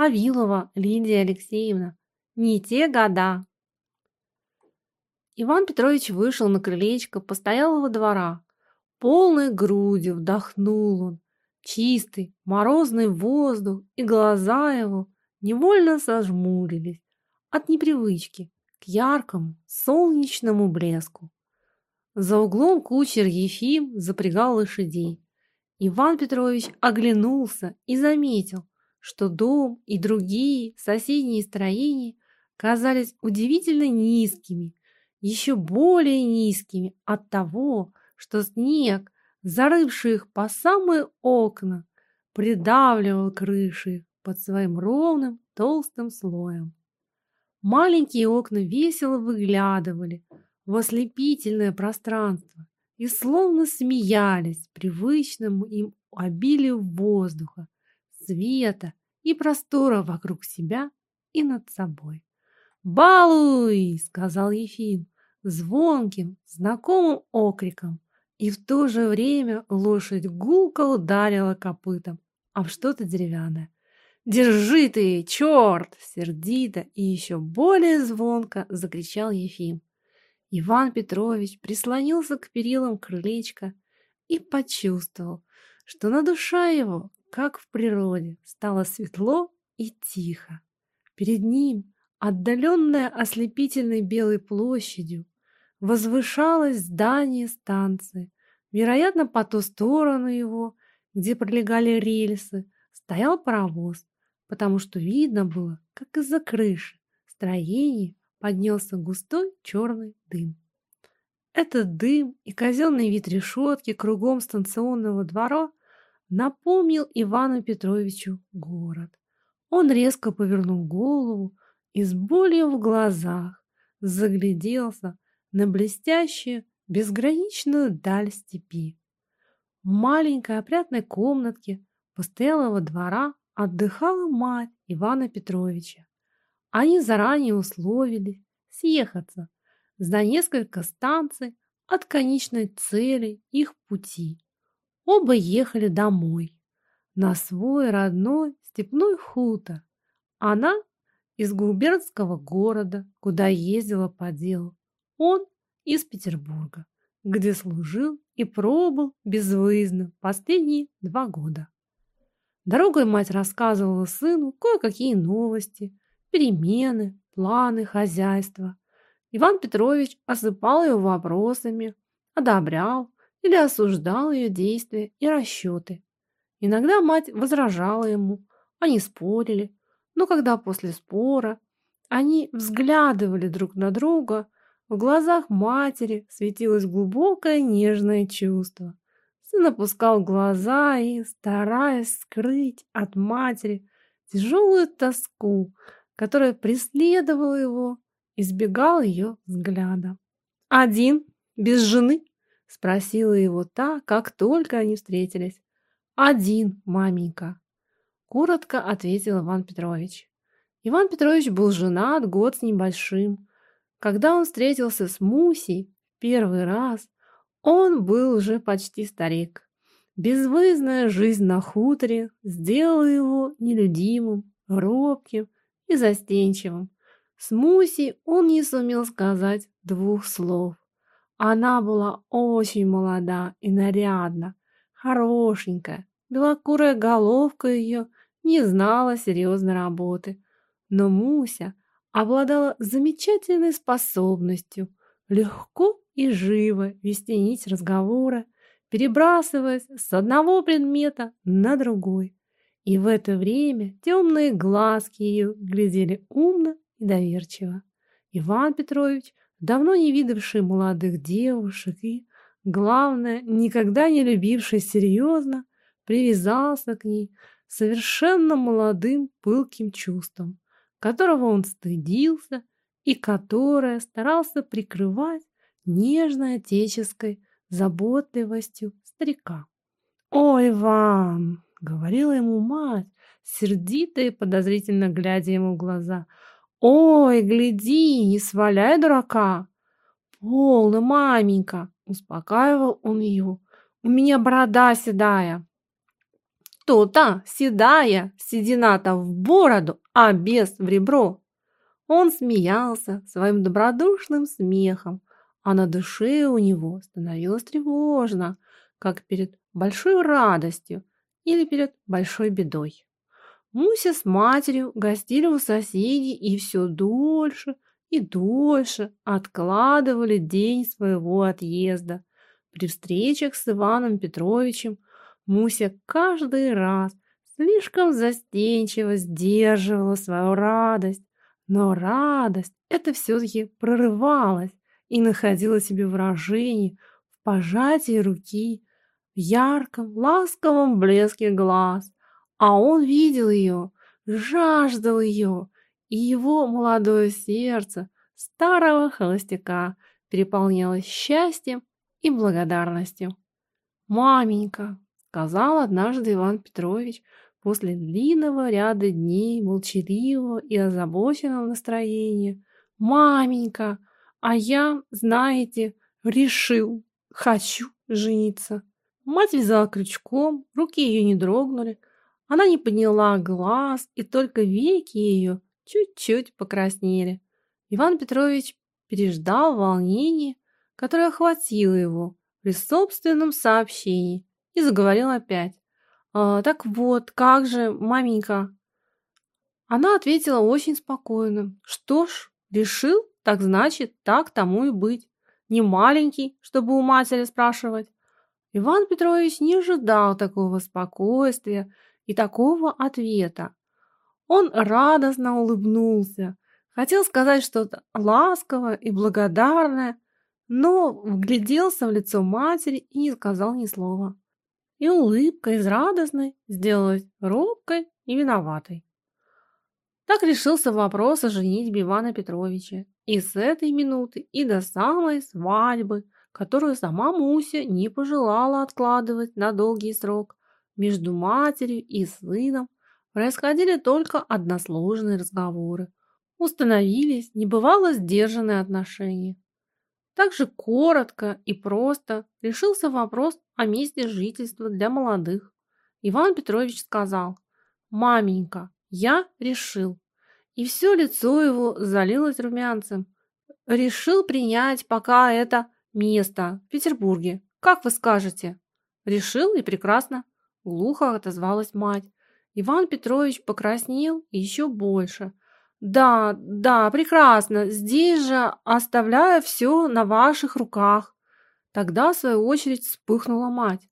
Авилова Лидия Алексеевна. Не те года. Иван Петрович вышел на крылечко постоялого двора. Полной грудью вдохнул он. Чистый, морозный воздух, и глаза его невольно сожмурились от непривычки к яркому солнечному блеску. За углом кучер Ефим запрягал лошадей. Иван Петрович оглянулся и заметил, что дом и другие соседние строения казались удивительно низкими, еще более низкими от того, что снег, зарывший их по самые окна, придавливал крыши под своим ровным толстым слоем. Маленькие окна весело выглядывали в ослепительное пространство и словно смеялись привычному им обилию воздуха, света и простора вокруг себя и над собой. «Балуй!» — сказал Ефим звонким, знакомым окриком, и в то же время лошадь гулко ударила копытом, в что-то деревянное. «Держи ты, черт!» — сердито и еще более звонко закричал Ефим. Иван Петрович прислонился к перилам крылечка и почувствовал, что на душа его, как в природе, стало светло и тихо. Перед ним, отдаленная ослепительной белой площадью, возвышалось здание станции. Вероятно, по ту сторону его, где пролегали рельсы, стоял паровоз потому что видно было, как из-за крыши строения поднялся густой черный дым. Этот дым и казенный вид решетки кругом станционного двора напомнил Ивану Петровичу город. Он резко повернул голову и с болью в глазах загляделся на блестящую, безграничную даль степи. В маленькой опрятной комнатке постоялого двора отдыхала мать Ивана Петровича. Они заранее условились съехаться за несколько станций от конечной цели их пути. Оба ехали домой, на свой родной степной хутор. Она из губернского города, куда ездила по делу. Он из Петербурга, где служил и пробыл безвыездно последние два года. Дорогой мать рассказывала сыну кое-какие новости, перемены, планы хозяйства. Иван Петрович осыпал ее вопросами, одобрял или осуждал ее действия и расчеты. Иногда мать возражала ему, они спорили, но когда после спора они взглядывали друг на друга, в глазах матери светилось глубокое нежное чувство. Сын опускал глаза и, стараясь скрыть от матери тяжелую тоску, которая преследовала его, избегал ее взгляда. «Один? Без жены?» — спросила его та, как только они встретились. «Один, маменька», — коротко ответил Иван Петрович. Иван Петрович был женат год с небольшим. Когда он встретился с Мусей первый раз, он был уже почти старик. Безвыездная жизнь на хуторе сделала его нелюдимым, робким и застенчивым. С Мусей он не сумел сказать двух слов. Она была очень молода и нарядна, хорошенькая, белокурая головка ее не знала серьезной работы. Но Муся обладала замечательной способностью легко и живо вести нить разговора, перебрасываясь с одного предмета на другой. И в это время темные глазки ее глядели умно и доверчиво. Иван Петрович, давно не видевший молодых девушек и, главное, никогда не любивший серьезно, привязался к ней совершенно молодым пылким чувством, которого он стыдился и которое старался прикрывать нежной отеческой заботливостью старика. «Ой, вам!» — говорила ему мать, сердито и подозрительно глядя ему в глаза. «Ой, гляди, не сваляй дурака!» «Полно, маменька!» — успокаивал он ее. «У меня борода седая!» что-то седая, седина-то в бороду, а без в ребро. Он смеялся своим добродушным смехом, а на душе у него становилось тревожно, как перед большой радостью или перед большой бедой. Муся с матерью гостили у соседей и все дольше и дольше откладывали день своего отъезда. При встречах с Иваном Петровичем Муся каждый раз слишком застенчиво сдерживала свою радость, но радость это все-таки прорывалась и находила себе выражение в пожатии руки, в ярком, ласковом блеске глаз, а он видел ее, жаждал ее, и его молодое сердце старого холостяка переполнялось счастьем и благодарностью. «Маменька», — сказал однажды Иван Петрович после длинного ряда дней молчаливого и озабоченного настроения, «Маменька, а я, знаете, решил, хочу жениться». Мать вязала крючком, руки ее не дрогнули, она не подняла глаз, и только веки ее чуть-чуть покраснели. Иван Петрович переждал волнение, которое охватило его при собственном сообщении, и заговорил опять. «А, «Так вот, как же, маменька?» Она ответила очень спокойно. «Что ж, решил, так значит, так тому и быть. Не маленький, чтобы у матери спрашивать». Иван Петрович не ожидал такого спокойствия и такого ответа. Он радостно улыбнулся, хотел сказать что-то ласковое и благодарное, но вгляделся в лицо матери и не сказал ни слова. И улыбка из радостной сделалась робкой и виноватой. Так решился вопрос о женитьбе Ивана Петровича. И с этой минуты, и до самой свадьбы, которую сама Муся не пожелала откладывать на долгий срок, между матерью и сыном происходили только односложные разговоры. Установились небывало сдержанные отношения. Также коротко и просто решился вопрос о месте жительства для молодых. Иван Петрович сказал, «Маменька, я решил». И все лицо его залилось румянцем. «Решил принять пока это место в Петербурге. Как вы скажете?» «Решил и прекрасно», — глухо отозвалась мать. Иван Петрович покраснел еще больше – да, да, прекрасно. Здесь же оставляю все на ваших руках. Тогда, в свою очередь, вспыхнула мать.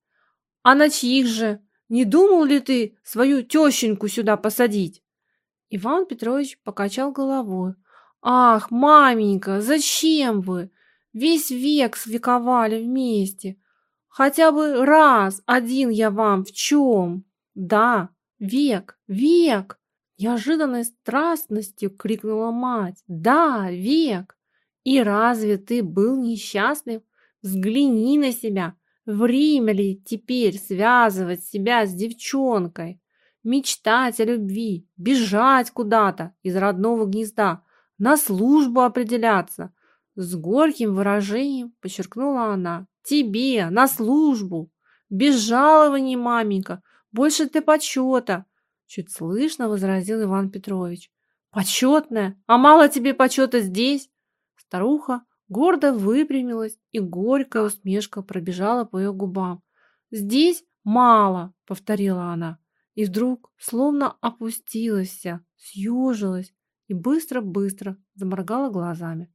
А на чьих же? Не думал ли ты свою тещеньку сюда посадить? Иван Петрович покачал головой. Ах, маменька, зачем вы? Весь век свековали вместе. Хотя бы раз один я вам в чем? Да, век, век. Неожиданной страстностью крикнула мать. «Да, век! И разве ты был несчастлив? Взгляни на себя! Время ли теперь связывать себя с девчонкой? Мечтать о любви, бежать куда-то из родного гнезда, на службу определяться!» С горьким выражением подчеркнула она. «Тебе, на службу! Без жалований, маменька! Больше ты почета!» Чуть слышно возразил Иван Петрович. Почетная? А мало тебе почета здесь? Старуха гордо выпрямилась, и горькая усмешка пробежала по ее губам. «Здесь мало», — повторила она, и вдруг словно опустилась съежилась и быстро-быстро заморгала глазами.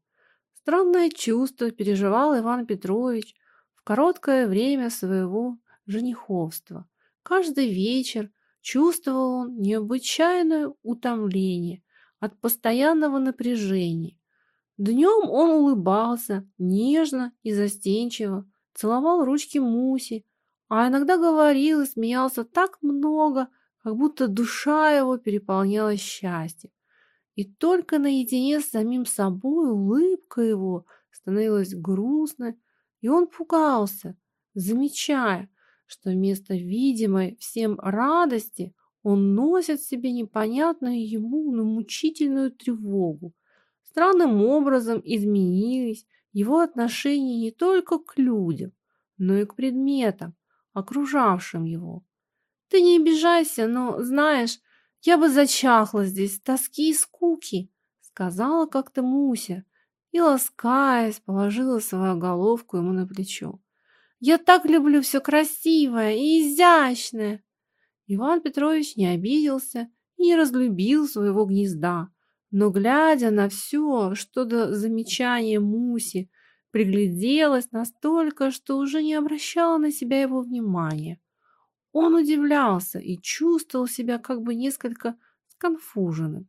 Странное чувство переживал Иван Петрович в короткое время своего жениховства. Каждый вечер Чувствовал он необычайное утомление от постоянного напряжения. Днем он улыбался нежно и застенчиво, целовал ручки Муси, а иногда говорил и смеялся так много, как будто душа его переполнялась счастьем. И только наедине с самим собой улыбка его становилась грустной, и он пугался, замечая, что вместо видимой всем радости он носит в себе непонятную ему, но мучительную тревогу. Странным образом изменились его отношения не только к людям, но и к предметам, окружавшим его. Ты не обижайся, но, знаешь, я бы зачахла здесь тоски и скуки, сказала как-то Муся и, ласкаясь, положила свою головку ему на плечо. Я так люблю все красивое и изящное. Иван Петрович не обиделся и не разлюбил своего гнезда, но, глядя на все, что до замечания Муси, пригляделась настолько, что уже не обращала на себя его внимания. Он удивлялся и чувствовал себя как бы несколько сконфуженным,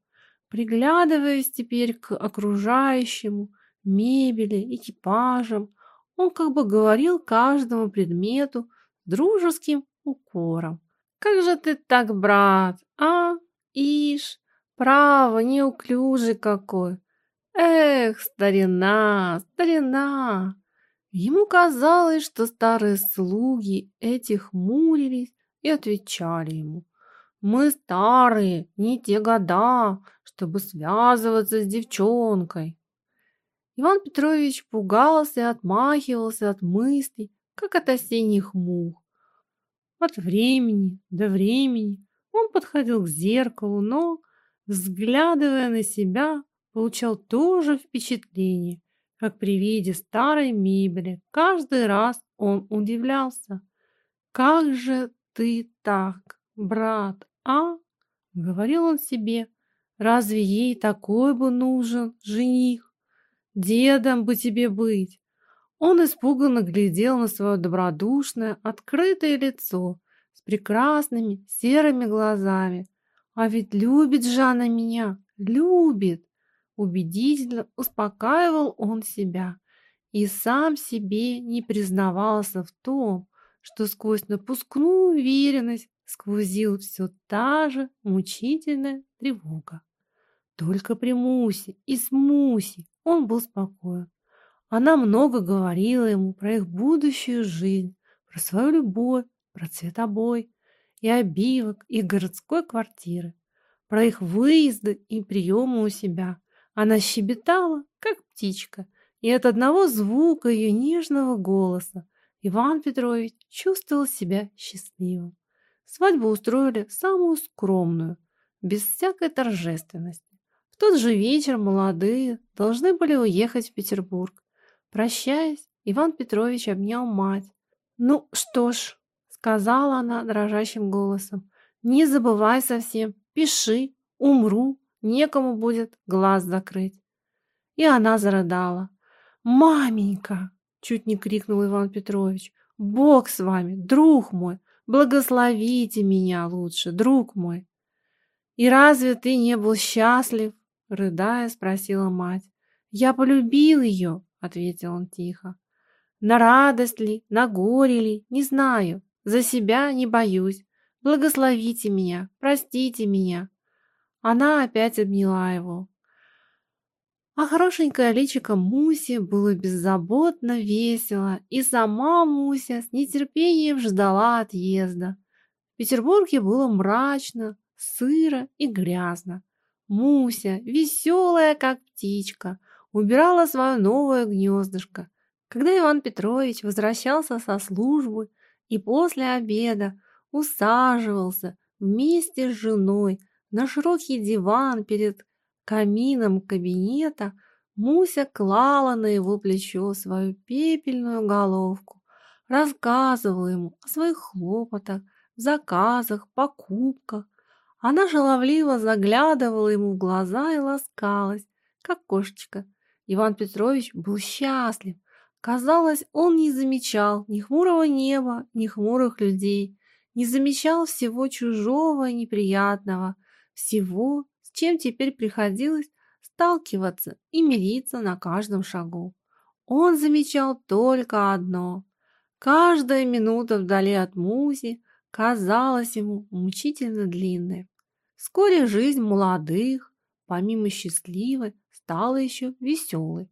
приглядываясь теперь к окружающему, мебели, экипажам, он как бы говорил каждому предмету дружеским укором. «Как же ты так, брат, а? Ишь, право, неуклюжий какой! Эх, старина, старина!» Ему казалось, что старые слуги эти хмурились и отвечали ему. «Мы старые, не те года, чтобы связываться с девчонкой». Иван Петрович пугался и отмахивался от мыслей, как от осенних мух. От времени до времени он подходил к зеркалу, но, взглядывая на себя, получал то же впечатление, как при виде старой мебели. Каждый раз он удивлялся. «Как же ты так, брат, а?» — говорил он себе. «Разве ей такой бы нужен жених?» Дедом бы тебе быть. Он испуганно глядел на свое добродушное, открытое лицо с прекрасными серыми глазами. А ведь любит Жанна меня, любит. Убедительно успокаивал он себя и сам себе не признавался в том, что сквозь напускную уверенность сквозил все та же мучительная тревога. Только при Мусе и с Мусей он был спокоен. Она много говорила ему про их будущую жизнь, про свою любовь, про цвет обои и обивок их городской квартиры, про их выезды и приемы у себя. Она щебетала, как птичка, и от одного звука ее нежного голоса Иван Петрович чувствовал себя счастливым. Свадьбу устроили самую скромную, без всякой торжественности тот же вечер молодые должны были уехать в Петербург. Прощаясь, Иван Петрович обнял мать. «Ну что ж», — сказала она дрожащим голосом, — «не забывай совсем, пиши, умру, некому будет глаз закрыть». И она зарыдала. «Маменька!» — чуть не крикнул Иван Петрович. «Бог с вами, друг мой! Благословите меня лучше, друг мой!» «И разве ты не был счастлив?» Рыдая, спросила мать. «Я полюбил ее», — ответил он тихо. «На радость ли, на горе ли, не знаю. За себя не боюсь. Благословите меня, простите меня». Она опять обняла его. А хорошенькое личико Муси было беззаботно весело, и сама Муся с нетерпением ждала отъезда. В Петербурге было мрачно, сыро и грязно. Муся, веселая, как птичка, убирала свое новое гнездышко. Когда Иван Петрович возвращался со службы и после обеда усаживался вместе с женой на широкий диван перед камином кабинета, Муся клала на его плечо свою пепельную головку, рассказывала ему о своих хлопотах, заказах, покупках, она жаловливо заглядывала ему в глаза и ласкалась, как кошечка. Иван Петрович был счастлив. Казалось, он не замечал ни хмурого неба, ни хмурых людей, не замечал всего чужого и неприятного, всего, с чем теперь приходилось сталкиваться и мириться на каждом шагу. Он замечал только одно. Каждая минута вдали от Музи казалась ему мучительно длинной. Вскоре жизнь молодых, помимо счастливой, стала еще веселой.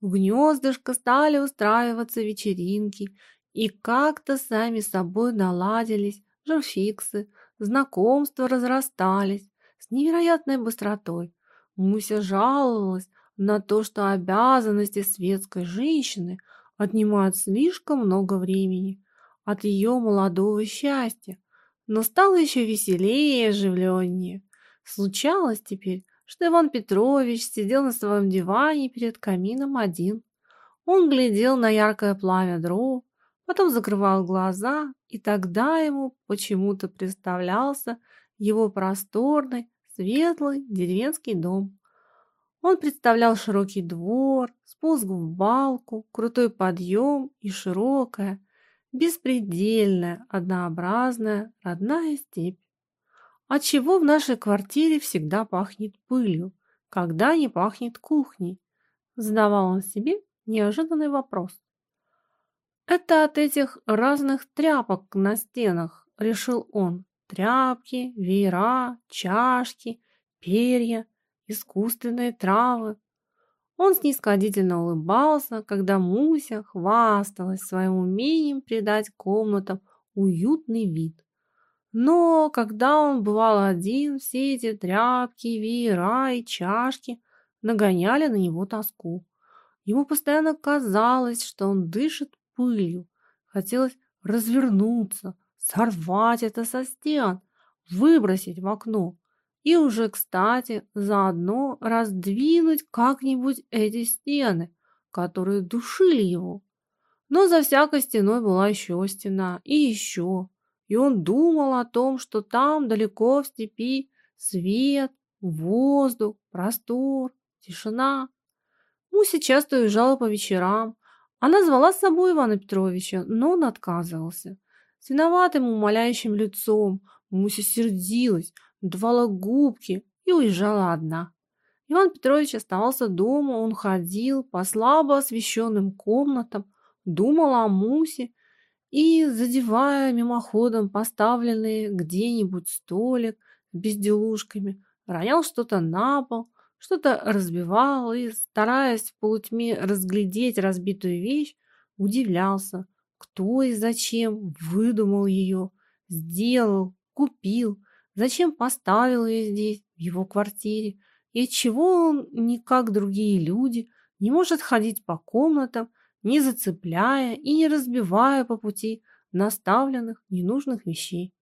В гнездышко стали устраиваться вечеринки, и как-то сами собой наладились журфиксы, знакомства разрастались невероятной быстротой. Муся жаловалась на то, что обязанности светской женщины отнимают слишком много времени от ее молодого счастья. но стало еще веселее и оживленнее. Случалось теперь, что Иван Петрович сидел на своем диване перед камином один. Он глядел на яркое пламя дров, потом закрывал глаза, и тогда ему почему-то представлялся его просторный, светлый деревенский дом. Он представлял широкий двор, спуск в балку, крутой подъем и широкая, беспредельная, однообразная родная степь. Отчего в нашей квартире всегда пахнет пылью, когда не пахнет кухней? Задавал он себе неожиданный вопрос. Это от этих разных тряпок на стенах, решил он. Тряпки, веера, чашки, перья, искусственные травы. Он снисходительно улыбался, когда Муся хвасталась своим умением придать комнатам уютный вид. Но когда он бывал один, все эти тряпки, веера и чашки нагоняли на него тоску. Ему постоянно казалось, что он дышит пылью. Хотелось развернуться, сорвать это со стен, выбросить в окно. И уже, кстати, заодно раздвинуть как-нибудь эти стены, которые душили его. Но за всякой стеной была еще стена и еще и он думал о том, что там далеко в степи свет, воздух, простор, тишина. Муся часто уезжала по вечерам. Она звала с собой Ивана Петровича, но он отказывался. С виноватым умоляющим лицом Муся сердилась, давала губки и уезжала одна. Иван Петрович оставался дома, он ходил по слабо освещенным комнатам, думал о Мусе и, задевая мимоходом поставленный где-нибудь столик с безделушками, ронял что-то на пол, что-то разбивал и, стараясь в полутьме разглядеть разбитую вещь, удивлялся, кто и зачем выдумал ее, сделал, купил, зачем поставил ее здесь, в его квартире, и отчего он, не как другие люди, не может ходить по комнатам не зацепляя и не разбивая по пути наставленных ненужных вещей.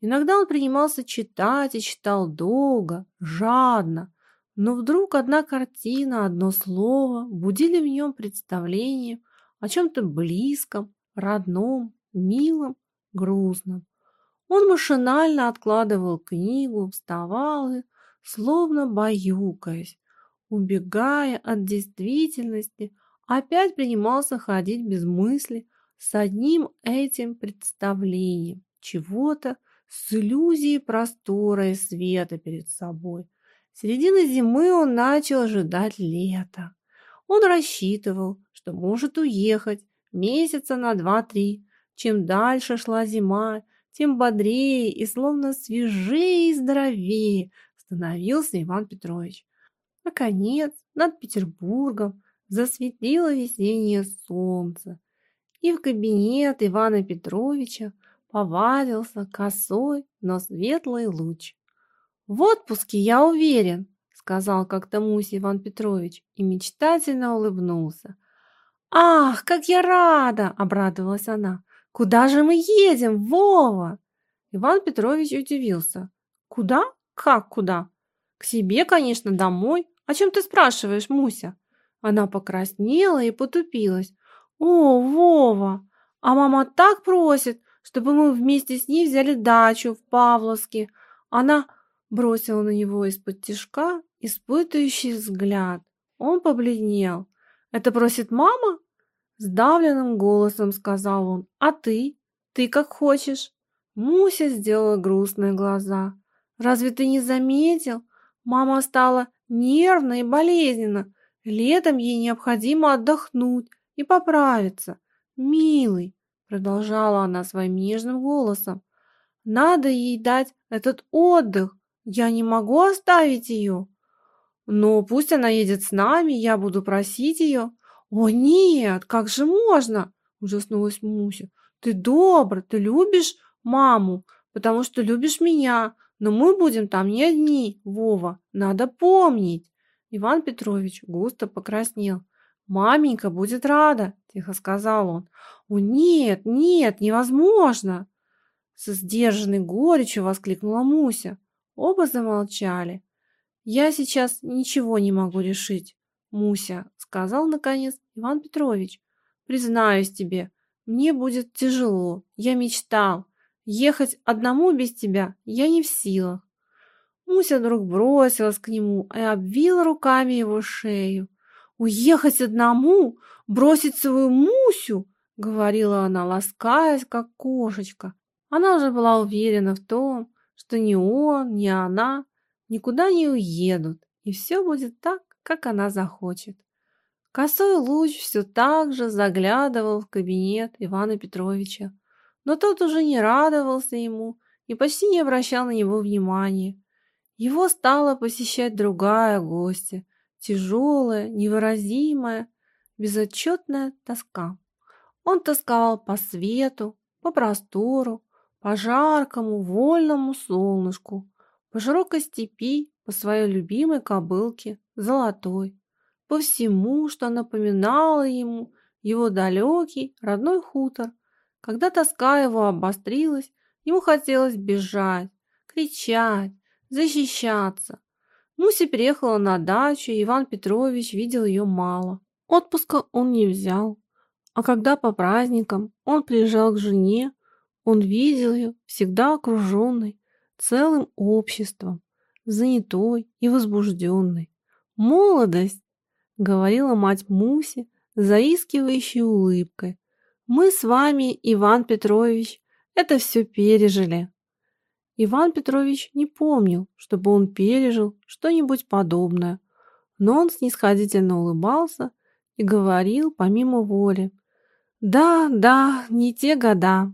Иногда он принимался читать и читал долго, жадно, но вдруг одна картина, одно слово будили в нем представление о чем-то близком, родном, милом, грустном. Он машинально откладывал книгу, вставал и, словно баюкаясь, убегая от действительности, опять принимался ходить без мысли с одним этим представлением чего-то с иллюзией простора и света перед собой. С середины зимы он начал ожидать лета. Он рассчитывал, что может уехать месяца на два-три. Чем дальше шла зима, тем бодрее и словно свежее и здоровее становился Иван Петрович. Наконец, над Петербургом засветило весеннее солнце, и в кабинет Ивана Петровича повалился косой, но светлый луч. «В отпуске, я уверен», — сказал как-то Муся Иван Петрович и мечтательно улыбнулся. «Ах, как я рада!» — обрадовалась она. «Куда же мы едем, Вова?» Иван Петрович удивился. «Куда? Как куда?» «К себе, конечно, домой. О чем ты спрашиваешь, Муся?» Она покраснела и потупилась. «О, Вова! А мама так просит, чтобы мы вместе с ней взяли дачу в Павловске!» Она бросила на него из-под тишка испытывающий взгляд. Он побледнел. «Это просит мама?» Сдавленным голосом сказал он. «А ты? Ты как хочешь?» Муся сделала грустные глаза. «Разве ты не заметил? Мама стала нервно и болезненно. Летом ей необходимо отдохнуть и поправиться. Милый, продолжала она своим нежным голосом, надо ей дать этот отдых. Я не могу оставить ее. Но пусть она едет с нами, я буду просить ее. О нет, как же можно? Ужаснулась Муся. Ты добр, ты любишь маму, потому что любишь меня. Но мы будем там не одни, Вова, надо помнить. Иван Петрович густо покраснел. «Маменька будет рада», – тихо сказал он. «О, нет, нет, невозможно!» Со сдержанной горечью воскликнула Муся. Оба замолчали. «Я сейчас ничего не могу решить, Муся», — сказал наконец Иван Петрович. «Признаюсь тебе, мне будет тяжело. Я мечтал. Ехать одному без тебя я не в силах». Муся вдруг бросилась к нему и обвила руками его шею. «Уехать одному? Бросить свою Мусю?» — говорила она, ласкаясь, как кошечка. Она уже была уверена в том, что ни он, ни она никуда не уедут, и все будет так, как она захочет. Косой луч все так же заглядывал в кабинет Ивана Петровича, но тот уже не радовался ему и почти не обращал на него внимания. Его стала посещать другая гостья, тяжелая, невыразимая, безотчетная тоска. Он тосковал по свету, по простору, по жаркому, вольному солнышку, по широкой степи, по своей любимой кобылке, золотой, по всему, что напоминало ему его далекий родной хутор. Когда тоска его обострилась, ему хотелось бежать, кричать, защищаться. Муся переехала на дачу, и Иван Петрович видел ее мало. Отпуска он не взял. А когда по праздникам он приезжал к жене, он видел ее всегда окруженной целым обществом, занятой и возбужденной. «Молодость!» — говорила мать Муси, заискивающей улыбкой. «Мы с вами, Иван Петрович, это все пережили». Иван Петрович не помнил, чтобы он пережил что-нибудь подобное, но он снисходительно улыбался и говорил помимо воли. «Да, да, не те года».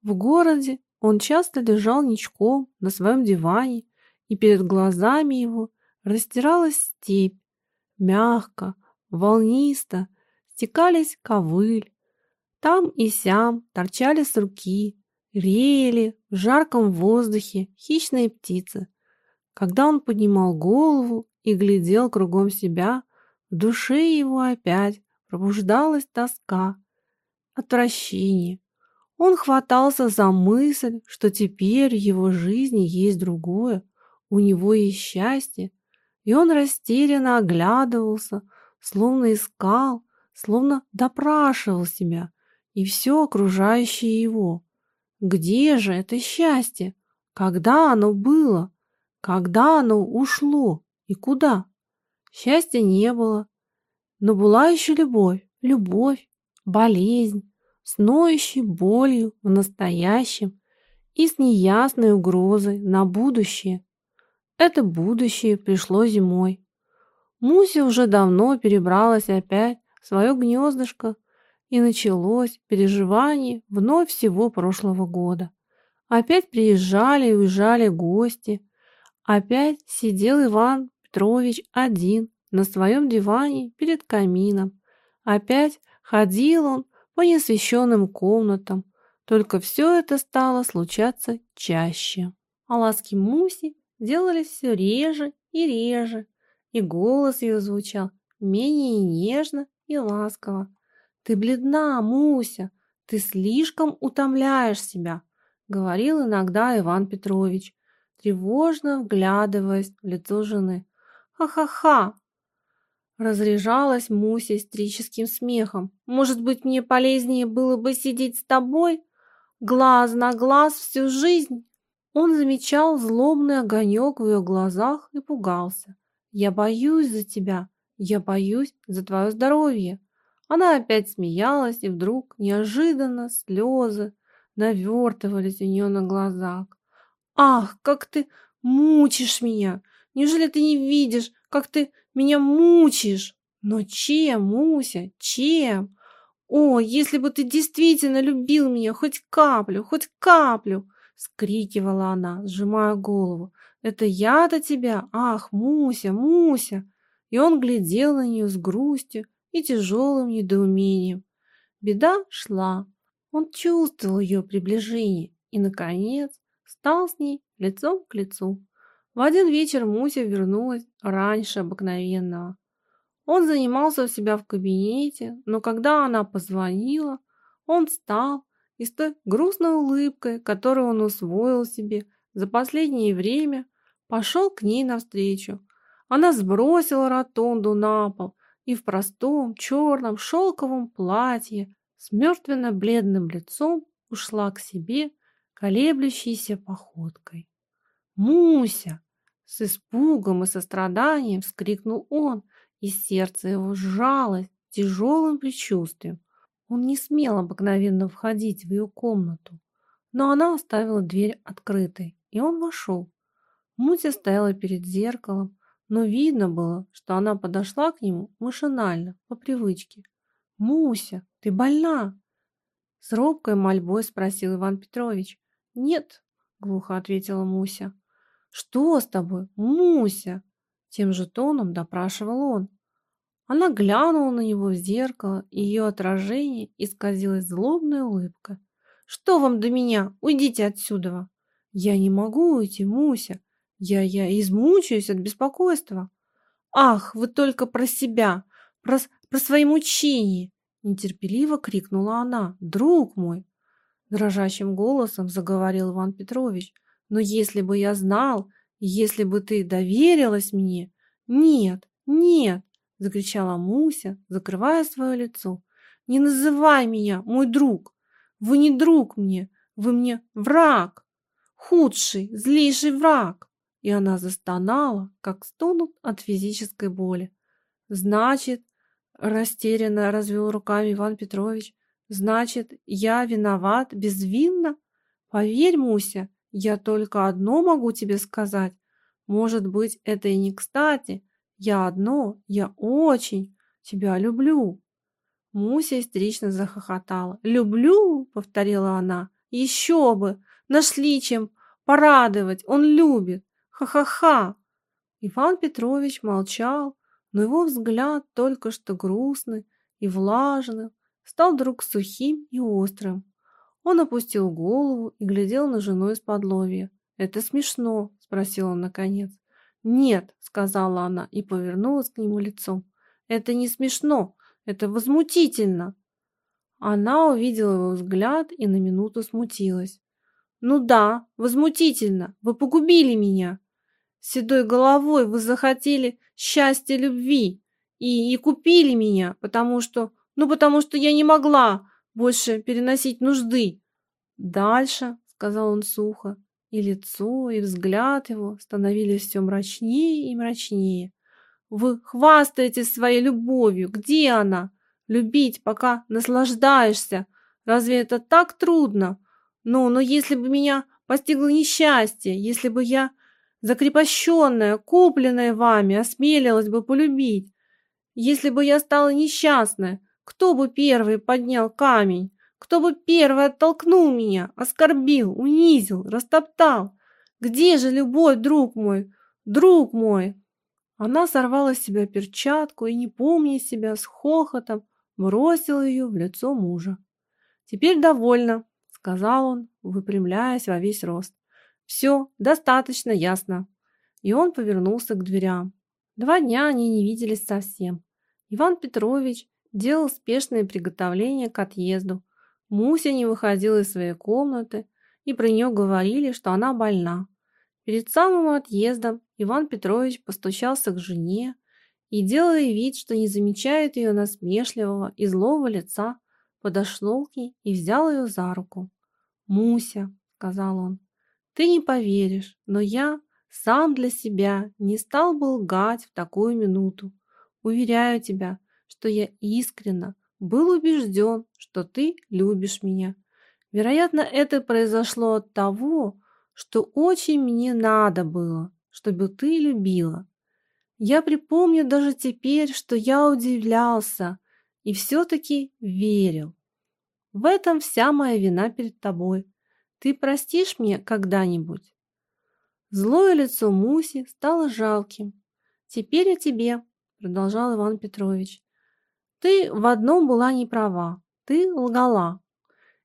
В городе он часто лежал ничком на своем диване, и перед глазами его растиралась степь. Мягко, волнисто стекались ковыль. Там и сям торчали сурки, реяли в жарком воздухе хищные птицы. Когда он поднимал голову и глядел кругом себя, в душе его опять пробуждалась тоска, отвращение, он хватался за мысль, что теперь в его жизни есть другое, у него есть счастье, и он растерянно оглядывался, словно искал, словно допрашивал себя и все окружающее его. Где же это счастье? Когда оно было? Когда оно ушло? И куда? Счастья не было, но была еще любовь, любовь, болезнь, с ноющей болью в настоящем и с неясной угрозой на будущее. Это будущее пришло зимой. Муся уже давно перебралась опять в свое гнездышко, и началось переживание вновь всего прошлого года. Опять приезжали и уезжали гости. Опять сидел Иван Петрович один на своем диване перед камином. Опять ходил он по неосвещенным комнатам, только все это стало случаться чаще. А ласки Муси делались все реже и реже, и голос ее звучал менее нежно и ласково. «Ты бледна, Муся, ты слишком утомляешь себя», — говорил иногда Иван Петрович, тревожно вглядываясь в лицо жены. «Ха-ха-ха, Разряжалась Муся истерическим смехом. «Может быть, мне полезнее было бы сидеть с тобой? Глаз на глаз всю жизнь?» Он замечал злобный огонек в ее глазах и пугался. «Я боюсь за тебя, я боюсь за твое здоровье». Она опять смеялась, и вдруг, неожиданно, слезы навертывались у нее на глазах. «Ах, как ты мучишь меня! Неужели ты не видишь, как ты меня мучаешь. Но чем, Муся, чем? О, если бы ты действительно любил меня хоть каплю, хоть каплю, скрикивала она, сжимая голову. Это я-то тебя? Ах, Муся, Муся! И он глядел на нее с грустью и тяжелым недоумением. Беда шла. Он чувствовал ее приближение и, наконец, стал с ней лицом к лицу. В один вечер Муся вернулась раньше обыкновенного. Он занимался у себя в кабинете, но когда она позвонила, он встал и с той грустной улыбкой, которую он усвоил себе за последнее время, пошел к ней навстречу. Она сбросила ротонду на пол и в простом черном шелковом платье с мертвенно-бледным лицом ушла к себе колеблющейся походкой. «Муся!» С испугом и состраданием вскрикнул он, и сердце его сжалось тяжелым предчувствием. Он не смел обыкновенно входить в ее комнату, но она оставила дверь открытой, и он вошел. Муся стояла перед зеркалом, но видно было, что она подошла к нему машинально, по привычке. «Муся, ты больна?» С робкой мольбой спросил Иван Петрович. «Нет», — глухо ответила Муся. «Что с тобой, Муся?» Тем же тоном допрашивал он. Она глянула на него в зеркало, и ее отражение исказилась злобной улыбкой. «Что вам до меня? Уйдите отсюда!» «Я не могу уйти, Муся. Я, я измучаюсь от беспокойства». «Ах, вы только про себя, про, про свои мучения!» Нетерпеливо крикнула она. «Друг мой!» Дрожащим голосом заговорил Иван Петрович. «Но если бы я знал, если бы ты доверилась мне...» «Нет, нет!» Закричала Муся, закрывая свое лицо. «Не называй меня, мой друг! Вы не друг мне, вы мне враг! Худший, злейший враг!» И она застонала, как стонут от физической боли. «Значит, Растерянно развел руками Иван Петрович. Значит, я виноват безвинно? Поверь, Муся, я только одно могу тебе сказать. Может быть, это и не кстати. Я одно, я очень тебя люблю. Муся истерично захохотала. «Люблю!» — повторила она. «Еще бы! Нашли чем порадовать! Он любит! Ха-ха-ха!» Иван Петрович молчал, но его взгляд, только что грустный и влажный, стал вдруг сухим и острым. Он опустил голову и глядел на жену из-под ловья. «Это смешно?» – спросил он наконец. «Нет», – сказала она и повернулась к нему лицом. «Это не смешно, это возмутительно!» Она увидела его взгляд и на минуту смутилась. «Ну да, возмутительно, вы погубили меня!» седой головой вы захотели счастья любви и, и купили меня, потому что, ну потому что я не могла больше переносить нужды. Дальше, сказал он сухо, и лицо, и взгляд его становились все мрачнее и мрачнее. Вы хвастаетесь своей любовью. Где она? Любить, пока наслаждаешься. Разве это так трудно? Ну, но если бы меня постигло несчастье, если бы я закрепощенная, купленная вами, осмелилась бы полюбить. Если бы я стала несчастной, кто бы первый поднял камень? Кто бы первый оттолкнул меня, оскорбил, унизил, растоптал? Где же любовь, друг мой, друг мой? Она сорвала с себя перчатку и, не помня себя, с хохотом бросила ее в лицо мужа. «Теперь довольно», — сказал он, выпрямляясь во весь рост. Все, достаточно ясно. И он повернулся к дверям. Два дня они не виделись совсем. Иван Петрович делал спешные приготовления к отъезду. Муся не выходила из своей комнаты, и про нее говорили, что она больна. Перед самым отъездом Иван Петрович постучался к жене и, делая вид, что не замечает ее насмешливого и злого лица, подошел к ней и взял ее за руку. «Муся», — сказал он, ты не поверишь, но я сам для себя не стал бы лгать в такую минуту. Уверяю тебя, что я искренне был убежден, что ты любишь меня. Вероятно, это произошло от того, что очень мне надо было, чтобы ты любила. Я припомню даже теперь, что я удивлялся и все-таки верил. В этом вся моя вина перед тобой. Ты простишь мне когда-нибудь?» Злое лицо Муси стало жалким. «Теперь о тебе», — продолжал Иван Петрович. «Ты в одном была не права. Ты лгала.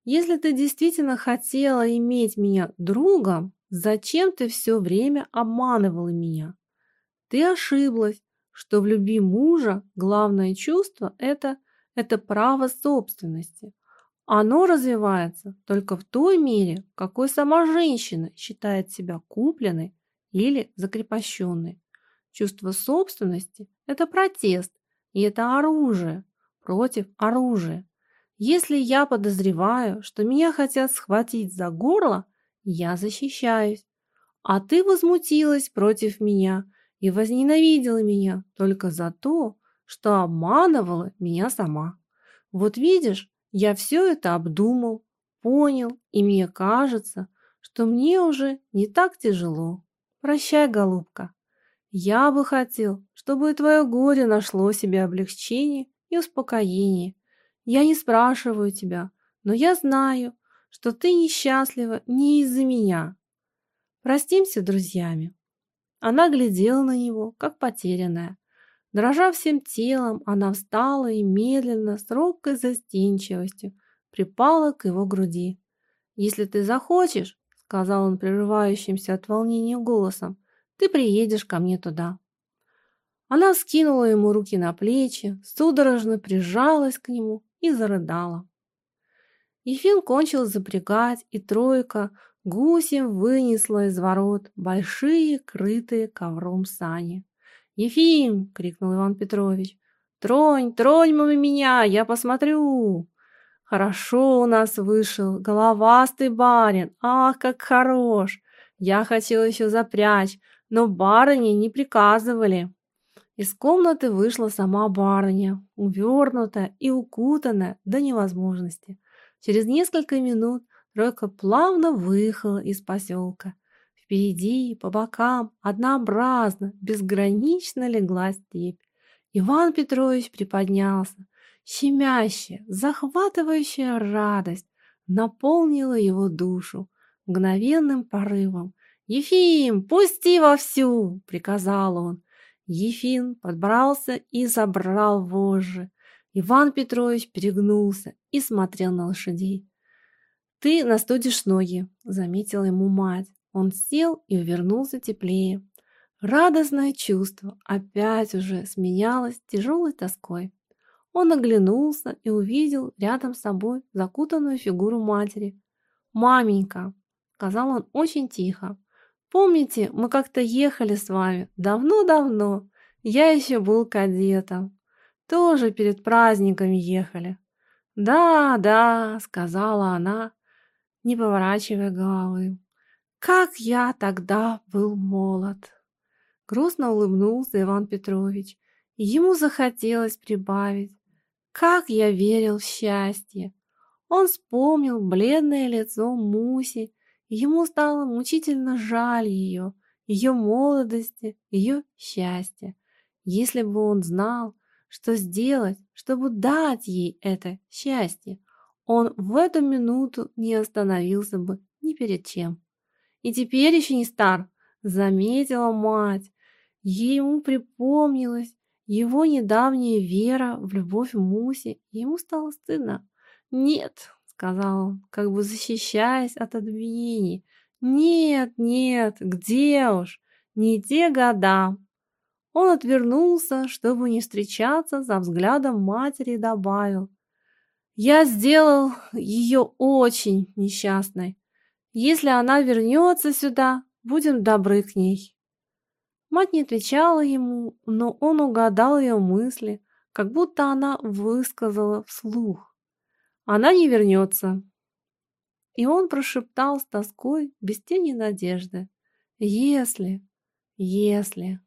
Если ты действительно хотела иметь меня другом, зачем ты все время обманывала меня? Ты ошиблась, что в любви мужа главное чувство – это, это право собственности, Оно развивается только в той мере, какой сама женщина считает себя купленной или закрепощенной. Чувство собственности – это протест, и это оружие против оружия. Если я подозреваю, что меня хотят схватить за горло, я защищаюсь. А ты возмутилась против меня и возненавидела меня только за то, что обманывала меня сама. Вот видишь, я все это обдумал, понял, и мне кажется, что мне уже не так тяжело. Прощай, голубка. Я бы хотел, чтобы твое горе нашло себе облегчение и успокоение. Я не спрашиваю тебя, но я знаю, что ты несчастлива не из-за меня. Простимся друзьями. Она глядела на него, как потерянная. Дрожа всем телом, она встала и медленно, с робкой застенчивостью, припала к его груди. «Если ты захочешь, — сказал он прерывающимся от волнения голосом, — ты приедешь ко мне туда». Она вскинула ему руки на плечи, судорожно прижалась к нему и зарыдала. Ефим кончил запрягать, и тройка гусем вынесла из ворот большие, крытые ковром сани. «Ефим!» — крикнул Иван Петрович. «Тронь, тронь мама меня, я посмотрю!» «Хорошо у нас вышел, головастый барин, ах, как хорош! Я хотел еще запрячь, но барыни не приказывали». Из комнаты вышла сама барыня, увернутая и укутанная до невозможности. Через несколько минут тройка плавно выехала из поселка. Впереди, по бокам, однообразно, безгранично легла степь. Иван Петрович приподнялся. Щемящая, захватывающая радость наполнила его душу мгновенным порывом. «Ефим, пусти вовсю!» — приказал он. Ефим подбрался и забрал вожжи. Иван Петрович перегнулся и смотрел на лошадей. «Ты настудишь ноги», — заметила ему мать. Он сел и увернулся теплее. Радостное чувство опять уже сменялось тяжелой тоской. Он оглянулся и увидел рядом с собой закутанную фигуру матери. «Маменька», — сказал он очень тихо, — «помните, мы как-то ехали с вами давно-давно, я еще был кадетом, тоже перед праздниками ехали». «Да, да», — сказала она, не поворачивая головы. Как я тогда был молод! Грустно улыбнулся Иван Петрович. Ему захотелось прибавить. Как я верил в счастье! Он вспомнил бледное лицо Муси, ему стало мучительно жаль ее, ее молодости, ее счастья. Если бы он знал, что сделать, чтобы дать ей это счастье, он в эту минуту не остановился бы ни перед чем. И теперь еще не стар, заметила мать. Ему припомнилась его недавняя вера в любовь Муси, ему стало стыдно. «Нет», — сказал он, как бы защищаясь от обвинений, «нет, нет, где уж, не те года». Он отвернулся, чтобы не встречаться за взглядом матери, добавил, «Я сделал ее очень несчастной. Если она вернется сюда, будем добры к ней. Мать не отвечала ему, но он угадал ее мысли, как будто она высказала вслух. Она не вернется. И он прошептал с тоской, без тени надежды. Если, если...